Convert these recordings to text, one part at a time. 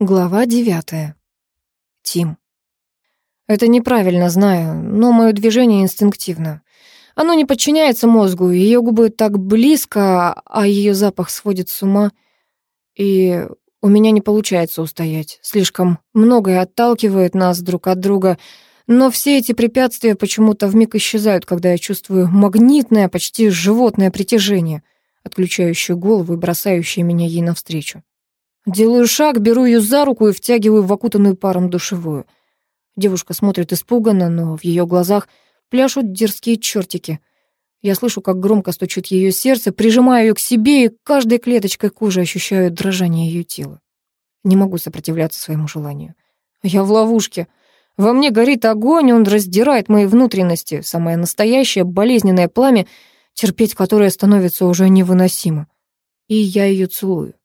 Глава девятая. Тим. Это неправильно, знаю, но мое движение инстинктивно. Оно не подчиняется мозгу, ее губы так близко, а ее запах сводит с ума. И у меня не получается устоять. Слишком многое отталкивает нас друг от друга, но все эти препятствия почему-то вмиг исчезают, когда я чувствую магнитное, почти животное притяжение, отключающее голову и бросающее меня ей навстречу. Делаю шаг, беру ее за руку и втягиваю в окутанную паром душевую. Девушка смотрит испуганно, но в ее глазах пляшут дерзкие чертики. Я слышу, как громко стучит ее сердце, прижимаю ее к себе и каждой клеточкой кожи ощущаю дрожание ее тела. Не могу сопротивляться своему желанию. Я в ловушке. Во мне горит огонь, он раздирает мои внутренности, самое настоящее болезненное пламя, терпеть которое становится уже невыносимо. И я ее целую.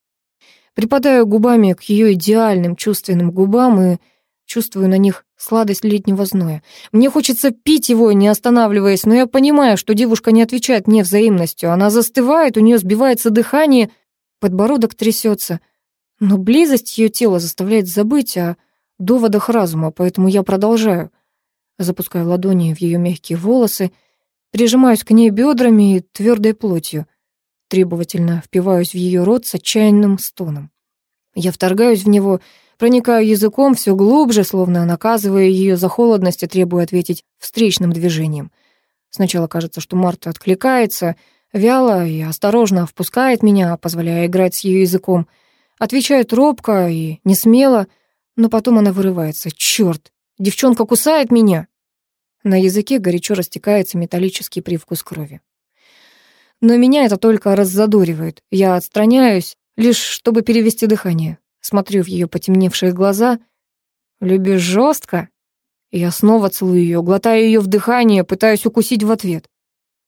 Припадаю губами к ее идеальным чувственным губам и чувствую на них сладость летнего зноя. Мне хочется пить его, не останавливаясь, но я понимаю, что девушка не отвечает мне взаимностью. Она застывает, у нее сбивается дыхание, подбородок трясется. Но близость ее тела заставляет забыть о доводах разума, поэтому я продолжаю. Запускаю ладони в ее мягкие волосы, прижимаюсь к ней бедрами и твердой плотью требовательно впиваюсь в ее рот с отчаянным стоном. Я вторгаюсь в него, проникаю языком все глубже, словно наказывая ее за холодность и требую ответить встречным движением. Сначала кажется, что Марта откликается, вяло и осторожно впускает меня, позволяя играть с ее языком. Отвечает робко и не смело, но потом она вырывается. Черт, девчонка кусает меня. На языке горячо растекается металлический привкус крови. Но меня это только раззадоривает. Я отстраняюсь, лишь чтобы перевести дыхание. Смотрю в ее потемневшие глаза. «Любишь жестко?» Я снова целую ее, глотаю ее в дыхание, пытаюсь укусить в ответ.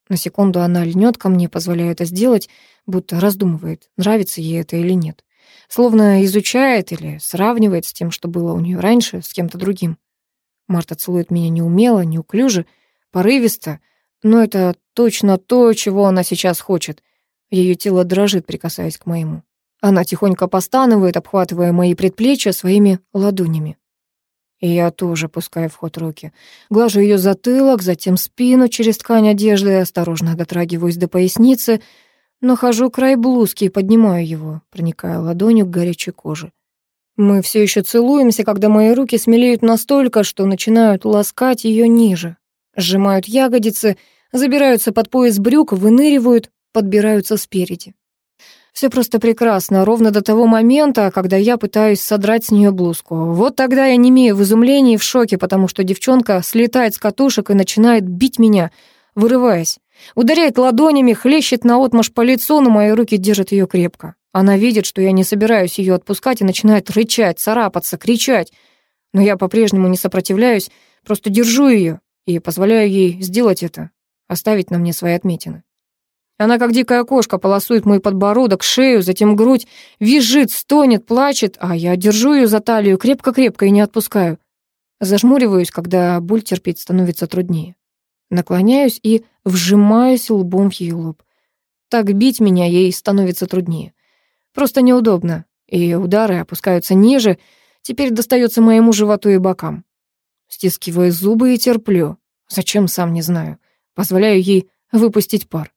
На секунду она льнет ко мне, позволяя это сделать, будто раздумывает, нравится ей это или нет. Словно изучает или сравнивает с тем, что было у нее раньше, с кем-то другим. Марта целует меня неумело, неуклюже, порывисто, но это точно то, чего она сейчас хочет. Ее тело дрожит, прикасаясь к моему. Она тихонько постанывает, обхватывая мои предплечья своими ладонями. И я тоже пускаю в ход руки. Глажу ее затылок, затем спину через ткань одежды, осторожно дотрагиваюсь до поясницы, нахожу край блузки и поднимаю его, проникая ладонью к горячей коже. Мы все еще целуемся, когда мои руки смелеют настолько, что начинают ласкать ее ниже, сжимают ягодицы — забираются под пояс брюк, выныривают, подбираются спереди. Все просто прекрасно, ровно до того момента, когда я пытаюсь содрать с нее блузку. Вот тогда я не имею в изумлении в шоке, потому что девчонка слетает с катушек и начинает бить меня, вырываясь. Ударяет ладонями, хлещет наотмашь по лицу, но мои руки держат ее крепко. Она видит, что я не собираюсь ее отпускать и начинает рычать, царапаться, кричать. Но я по-прежнему не сопротивляюсь, просто держу ее и позволяю ей сделать это оставить на мне свои отметины. Она, как дикая кошка, полосует мой подбородок, шею, затем грудь, визжит, стонет, плачет, а я держу ее за талию крепко-крепко и не отпускаю. Зажмуриваюсь, когда боль терпеть становится труднее. Наклоняюсь и вжимаюсь лбом в ее лоб. Так бить меня ей становится труднее. Просто неудобно, и удары опускаются ниже, теперь достается моему животу и бокам. Стискиваю зубы и терплю. Зачем, сам не знаю. Позволяю ей выпустить пар.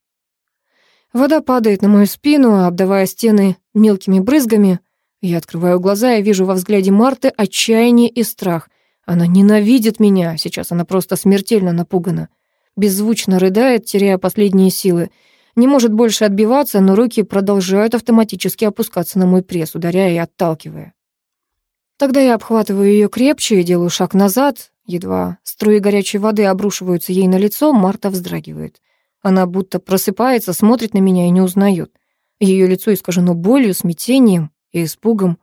Вода падает на мою спину, обдавая стены мелкими брызгами. Я открываю глаза и вижу во взгляде Марты отчаяние и страх. Она ненавидит меня, сейчас она просто смертельно напугана. Беззвучно рыдает, теряя последние силы. Не может больше отбиваться, но руки продолжают автоматически опускаться на мой пресс, ударяя и отталкивая. Тогда я обхватываю ее крепче и делаю шаг назад, Едва струи горячей воды обрушиваются ей на лицо, Марта вздрагивает. Она будто просыпается, смотрит на меня и не узнает. Ее лицо искажено болью, смятением и испугом.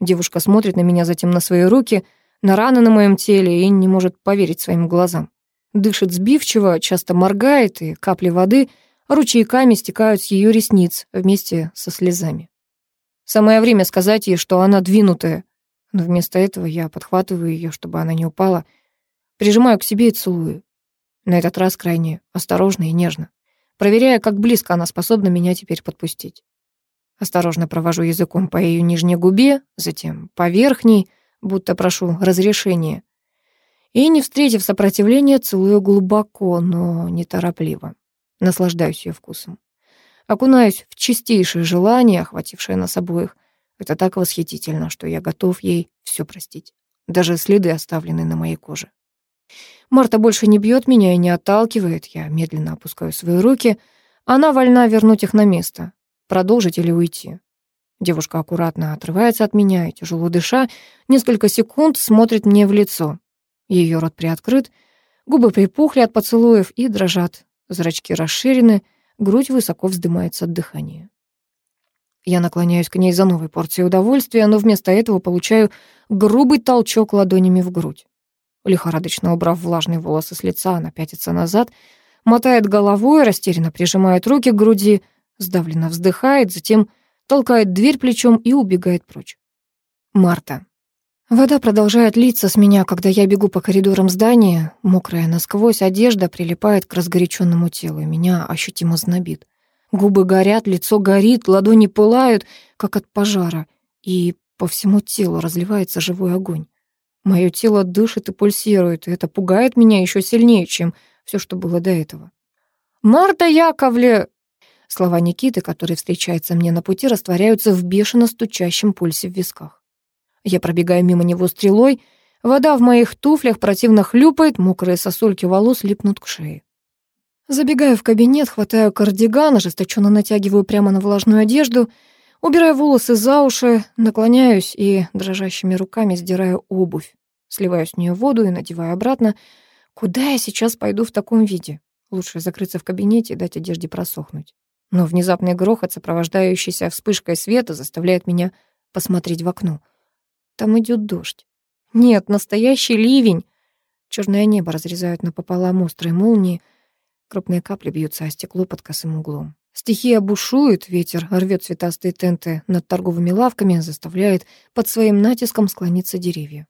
Девушка смотрит на меня, затем на свои руки, на раны на моем теле и не может поверить своим глазам. Дышит сбивчиво, часто моргает, и капли воды ручейками стекают с ее ресниц вместе со слезами. Самое время сказать ей, что она двинутая, но вместо этого я подхватываю ее, чтобы она не упала, Прижимаю к себе и целую. На этот раз крайне осторожно и нежно, проверяя, как близко она способна меня теперь подпустить. Осторожно провожу языком по ее нижней губе, затем по верхней, будто прошу разрешения. И, не встретив сопротивления, целую глубоко, но неторопливо. Наслаждаюсь ее вкусом. Окунаюсь в чистейшее желание, охватившее нас обоих. Это так восхитительно, что я готов ей все простить. Даже следы, оставленные на моей коже. Марта больше не бьет меня и не отталкивает. Я медленно опускаю свои руки. Она вольна вернуть их на место. Продолжить или уйти. Девушка аккуратно отрывается от меня и, тяжело дыша, несколько секунд смотрит мне в лицо. Ее рот приоткрыт, губы припухли от поцелуев и дрожат, зрачки расширены, грудь высоко вздымается от дыхания. Я наклоняюсь к ней за новой порцией удовольствия, но вместо этого получаю грубый толчок ладонями в грудь. Лихорадочно убрав влажные волосы с лица, она пятится назад, мотает головой, растерянно прижимает руки к груди, сдавленно вздыхает, затем толкает дверь плечом и убегает прочь. Марта. Вода продолжает литься с меня, когда я бегу по коридорам здания. Мокрая насквозь одежда прилипает к разгоряченному телу, и меня ощутимо знобит. Губы горят, лицо горит, ладони пылают, как от пожара, и по всему телу разливается живой огонь. Мое тело дышит и пульсирует, и это пугает меня еще сильнее, чем все, что было до этого. «Марта Яковле!» Слова Никиты, который встречается мне на пути, растворяются в бешено стучащем пульсе в висках. Я пробегаю мимо него стрелой, вода в моих туфлях противно хлюпает, мокрые сосульки волос липнут к шее. Забегаю в кабинет, хватаю кардиган, ожесточенно натягиваю прямо на влажную одежду, убираю волосы за уши, наклоняюсь и дрожащими руками сдираю обувь. Сливаю с нее воду и надеваю обратно. Куда я сейчас пойду в таком виде? Лучше закрыться в кабинете и дать одежде просохнуть. Но внезапный грохот, сопровождающийся вспышкой света, заставляет меня посмотреть в окно. Там идет дождь. Нет, настоящий ливень. Черное небо разрезают напополам острые молнии. Крупные капли бьются о стекло под косым углом. Стихия бушует, ветер рвет цветастые тенты над торговыми лавками, заставляет под своим натиском склониться деревья.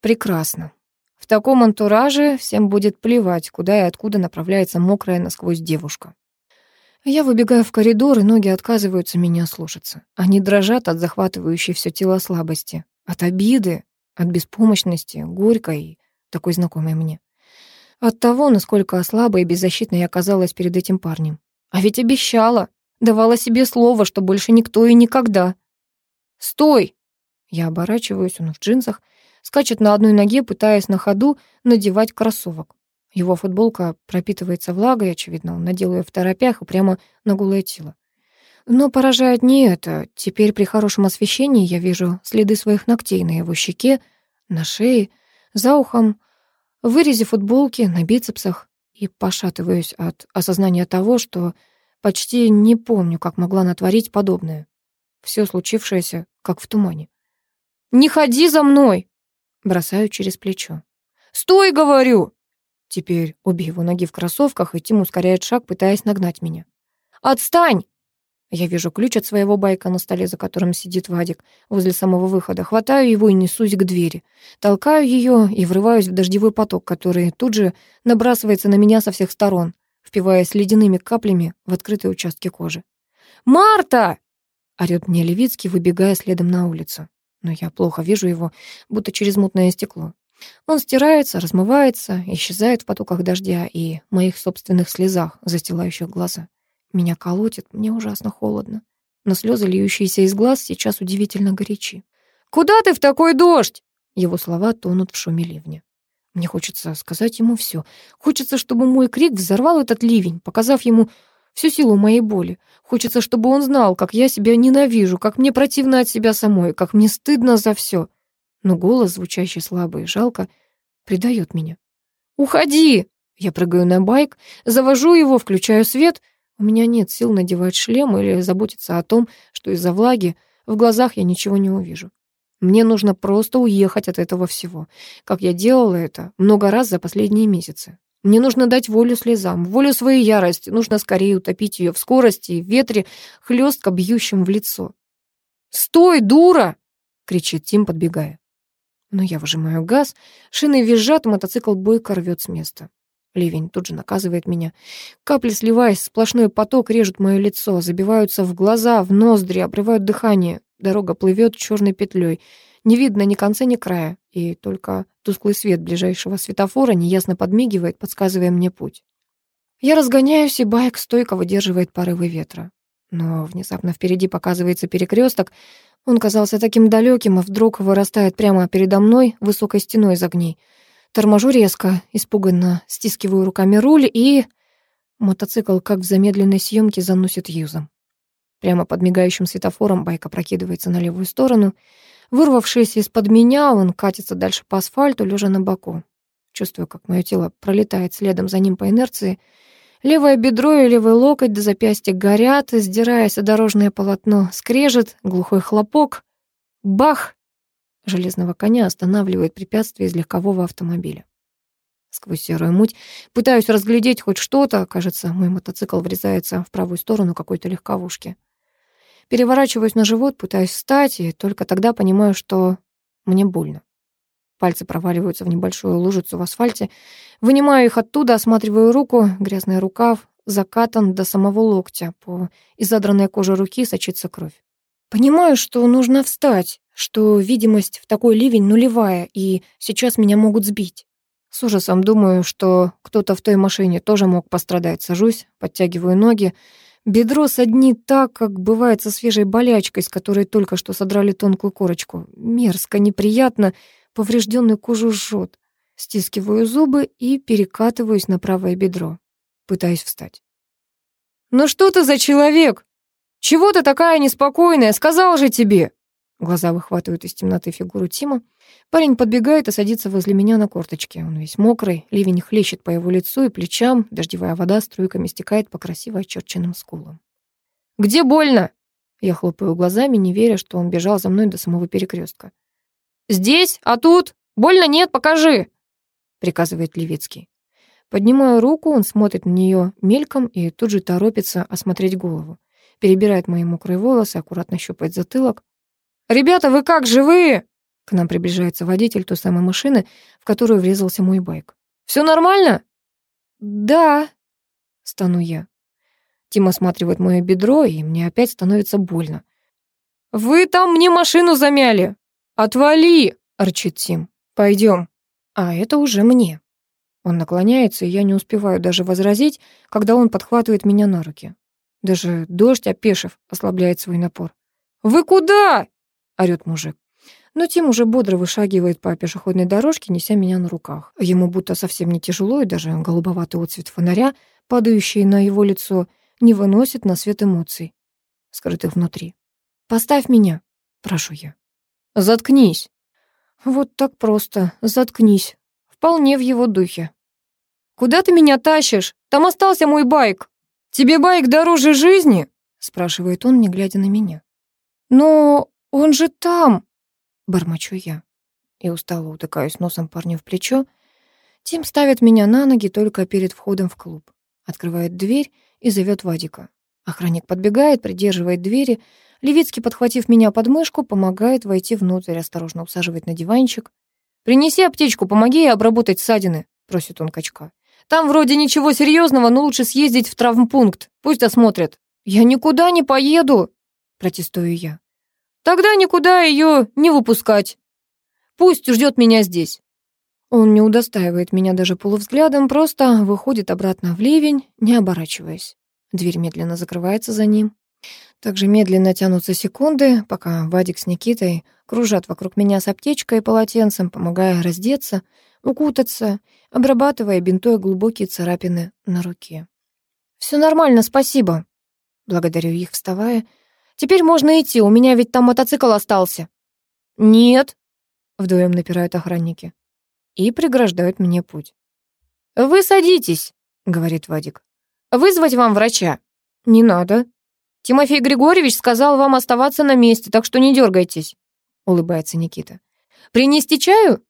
Прекрасно. В таком антураже всем будет плевать, куда и откуда направляется мокрая насквозь девушка. Я выбегаю в коридор, и ноги отказываются меня слушаться. Они дрожат от захватывающей все тело слабости, от обиды, от беспомощности, горькой такой знакомой мне. От того, насколько слабой и беззащитной я оказалась перед этим парнем. А ведь обещала, давала себе слово, что больше никто и никогда. «Стой!» Я оборачиваюсь, он в джинсах, скачет на одной ноге, пытаясь на ходу надевать кроссовок. Его футболка пропитывается влагой, очевидно, он надел ее в торопях и прямо на голое тело. Но поражает не это. Теперь при хорошем освещении я вижу следы своих ногтей на его щеке, на шее, за ухом, вырезе футболки, на бицепсах и пошатываюсь от осознания того, что почти не помню, как могла натворить подобное. Все случившееся, как в тумане. «Не ходи за мной!» Бросаю через плечо. «Стой, говорю!» Теперь обе его ноги в кроссовках, и Тим ускоряет шаг, пытаясь нагнать меня. «Отстань!» Я вижу ключ от своего байка на столе, за которым сидит Вадик, возле самого выхода. Хватаю его и несусь к двери. Толкаю ее и врываюсь в дождевой поток, который тут же набрасывается на меня со всех сторон, впиваясь ледяными каплями в открытые участки кожи. «Марта!» — орёт мне Левицкий, выбегая следом на улицу. Но я плохо вижу его, будто через мутное стекло. Он стирается, размывается, исчезает в потоках дождя и моих собственных слезах, застилающих глаза. Меня колотит, мне ужасно холодно. Но слезы, льющиеся из глаз, сейчас удивительно горячи. «Куда ты в такой дождь?» Его слова тонут в шуме ливня. Мне хочется сказать ему все. Хочется, чтобы мой крик взорвал этот ливень, показав ему всю силу моей боли. Хочется, чтобы он знал, как я себя ненавижу, как мне противно от себя самой, как мне стыдно за все но голос, звучащий слабо и жалко, предает меня. «Уходи!» Я прыгаю на байк, завожу его, включаю свет. У меня нет сил надевать шлем или заботиться о том, что из-за влаги в глазах я ничего не увижу. Мне нужно просто уехать от этого всего, как я делала это много раз за последние месяцы. Мне нужно дать волю слезам, волю своей ярости, нужно скорее утопить ее в скорости и ветре, хлестко бьющим в лицо. «Стой, дура!» — кричит Тим, подбегая. Но я выжимаю газ, шины визжат, мотоцикл бойко рвет с места. Ливень тут же наказывает меня. Капли, сливаясь, сплошной поток режут мое лицо, забиваются в глаза, в ноздри, обрывают дыхание. Дорога плывет черной петлей. Не видно ни конца, ни края. И только тусклый свет ближайшего светофора неясно подмигивает, подсказывая мне путь. Я разгоняюсь, и байк стойко выдерживает порывы ветра. Но внезапно впереди показывается перекресток. Он казался таким далеким, а вдруг вырастает прямо передо мной высокой стеной из огней — Торможу резко, испуганно стискиваю руками руль и... Мотоцикл, как в замедленной съемке, заносит юзом. Прямо под мигающим светофором байка прокидывается на левую сторону. Вырвавшись из-под меня, он катится дальше по асфальту, лежа на боку. Чувствую, как мое тело пролетает следом за ним по инерции. Левое бедро и левый локоть до запястья горят, сдираясь о дорожное полотно. Скрежет, глухой хлопок. Бах! Железного коня останавливает препятствие из легкового автомобиля. Сквозь серую муть пытаюсь разглядеть хоть что-то. Кажется, мой мотоцикл врезается в правую сторону какой-то легковушки. Переворачиваюсь на живот, пытаюсь встать, и только тогда понимаю, что мне больно. Пальцы проваливаются в небольшую лужицу в асфальте. Вынимаю их оттуда, осматриваю руку. Грязный рукав закатан до самого локтя. По изодранной коже руки сочится кровь. Понимаю, что нужно встать, что видимость в такой ливень нулевая, и сейчас меня могут сбить. С ужасом думаю, что кто-то в той машине тоже мог пострадать. Сажусь, подтягиваю ноги. Бедро саднит так, как бывает со свежей болячкой, с которой только что содрали тонкую корочку. Мерзко, неприятно, поврежденную кожу жжет. Стискиваю зубы и перекатываюсь на правое бедро. Пытаюсь встать. «Ну что ты за человек? Чего ты такая неспокойная? Сказал же тебе!» Глаза выхватывают из темноты фигуру Тима. Парень подбегает и садится возле меня на корточке. Он весь мокрый, ливень хлещет по его лицу и плечам, дождевая вода струйками стекает по красиво очерченным скулам. «Где больно?» Я хлопаю глазами, не веря, что он бежал за мной до самого перекрестка. «Здесь? А тут? Больно нет? Покажи!» приказывает Левицкий. Поднимаю руку, он смотрит на нее мельком и тут же торопится осмотреть голову. Перебирает мои мокрые волосы, аккуратно щупает затылок. «Ребята, вы как, живые?» К нам приближается водитель той самой машины, в которую врезался мой байк. «Все нормально?» «Да», — стану я. Тим осматривает мое бедро, и мне опять становится больно. «Вы там мне машину замяли! Отвали!» — рычит Тим. «Пойдем». А это уже мне. Он наклоняется, и я не успеваю даже возразить, когда он подхватывает меня на руки. Даже дождь, опешив, ослабляет свой напор. «Вы куда?» — орёт мужик. Но Тим уже бодро вышагивает по пешеходной дорожке, неся меня на руках. Ему будто совсем не тяжело, и даже голубоватый отцвет фонаря, падающий на его лицо, не выносит на свет эмоций, скрытых внутри. «Поставь меня», — прошу я. «Заткнись». Вот так просто, заткнись. Вполне в его духе. «Куда ты меня тащишь? Там остался мой байк. Тебе байк дороже жизни?» — спрашивает он, не глядя на меня. «Но «Он же там!» — бормочу я. И устало утыкаюсь носом парню в плечо. Тим ставит меня на ноги только перед входом в клуб. Открывает дверь и зовет Вадика. Охранник подбегает, придерживает двери. Левицкий, подхватив меня под мышку, помогает войти внутрь, осторожно усаживает на диванчик. «Принеси аптечку, помоги ей обработать ссадины», — просит он качка. «Там вроде ничего серьезного, но лучше съездить в травмпункт. Пусть осмотрят». «Я никуда не поеду», — протестую я. Тогда никуда ее не выпускать. Пусть ждет меня здесь. Он не удостаивает меня даже полувзглядом, просто выходит обратно в ливень, не оборачиваясь. Дверь медленно закрывается за ним. Также медленно тянутся секунды, пока Вадик с Никитой кружат вокруг меня с аптечкой и полотенцем, помогая раздеться, укутаться, обрабатывая бинтой глубокие царапины на руке. «Все нормально, спасибо», — благодарю их, вставая, Теперь можно идти, у меня ведь там мотоцикл остался». «Нет», — вдвоем напирают охранники. И преграждают мне путь. «Вы садитесь», — говорит Вадик. «Вызвать вам врача?» «Не надо. Тимофей Григорьевич сказал вам оставаться на месте, так что не дергайтесь», — улыбается Никита. «Принести чаю?»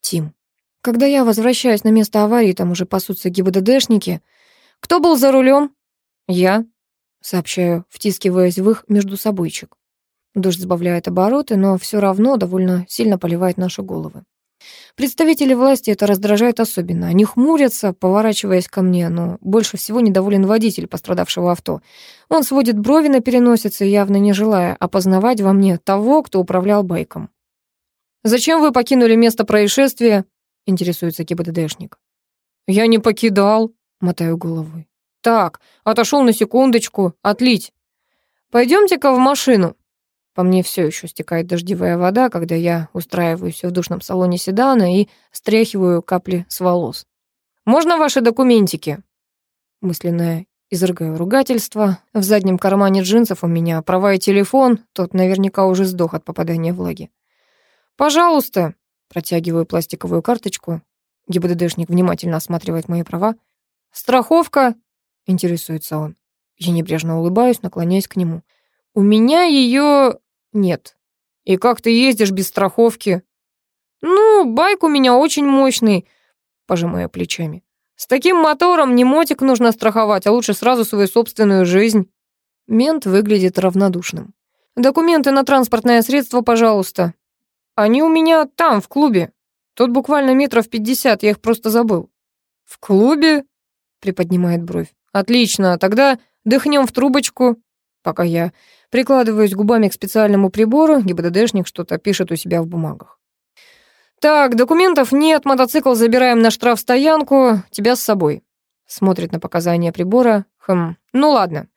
«Тим, когда я возвращаюсь на место аварии, там уже пасутся ГИБДДшники. Кто был за рулем?» «Я», сообщаю, втискиваясь в их между собойчик. Дождь сбавляет обороты, но все равно довольно сильно поливает наши головы. Представители власти это раздражает особенно. Они хмурятся, поворачиваясь ко мне, но больше всего недоволен водитель пострадавшего авто. Он сводит брови на переносице, явно не желая опознавать во мне того, кто управлял байком. «Зачем вы покинули место происшествия?» — интересуется ГИБДДшник. «Я не покидал», — мотаю головой. «Так, отошел на секундочку, отлить. Пойдемте-ка в машину». По мне все еще стекает дождевая вода, когда я устраиваюсь в душном салоне седана и стряхиваю капли с волос. «Можно ваши документики?» Мысленное изрыгаю ругательство. В заднем кармане джинсов у меня права и телефон, тот наверняка уже сдох от попадания влаги. «Пожалуйста», протягиваю пластиковую карточку. ГИБДДшник внимательно осматривает мои права. «Страховка?» — интересуется он. Я небрежно улыбаюсь, наклоняясь к нему. «У меня ее нет». «И как ты ездишь без страховки?» «Ну, байк у меня очень мощный», — пожимая плечами. «С таким мотором не мотик нужно страховать, а лучше сразу свою собственную жизнь». Мент выглядит равнодушным. «Документы на транспортное средство, пожалуйста». «Они у меня там, в клубе. Тут буквально метров пятьдесят, я их просто забыл». «В клубе?» — приподнимает бровь. «Отлично, тогда дыхнем в трубочку». Пока я прикладываюсь губами к специальному прибору, ГИБДДшник что-то пишет у себя в бумагах. «Так, документов нет, мотоцикл забираем на штрафстоянку, тебя с собой». Смотрит на показания прибора. Хм, ну ладно.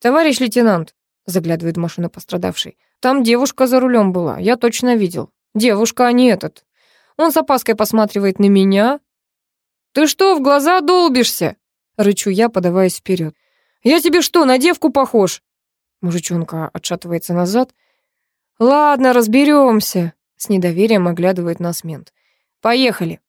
«Товарищ лейтенант», — заглядывает в машину пострадавшей, «там девушка за рулем была, я точно видел. Девушка, а не этот». Он с опаской посматривает на меня. «Ты что, в глаза долбишься?» — рычу я, подаваясь вперед. «Я тебе что, на девку похож?» Мужичонка отшатывается назад. «Ладно, разберемся», — с недоверием оглядывает нас мент. «Поехали».